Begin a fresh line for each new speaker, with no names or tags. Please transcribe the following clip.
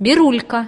бирулька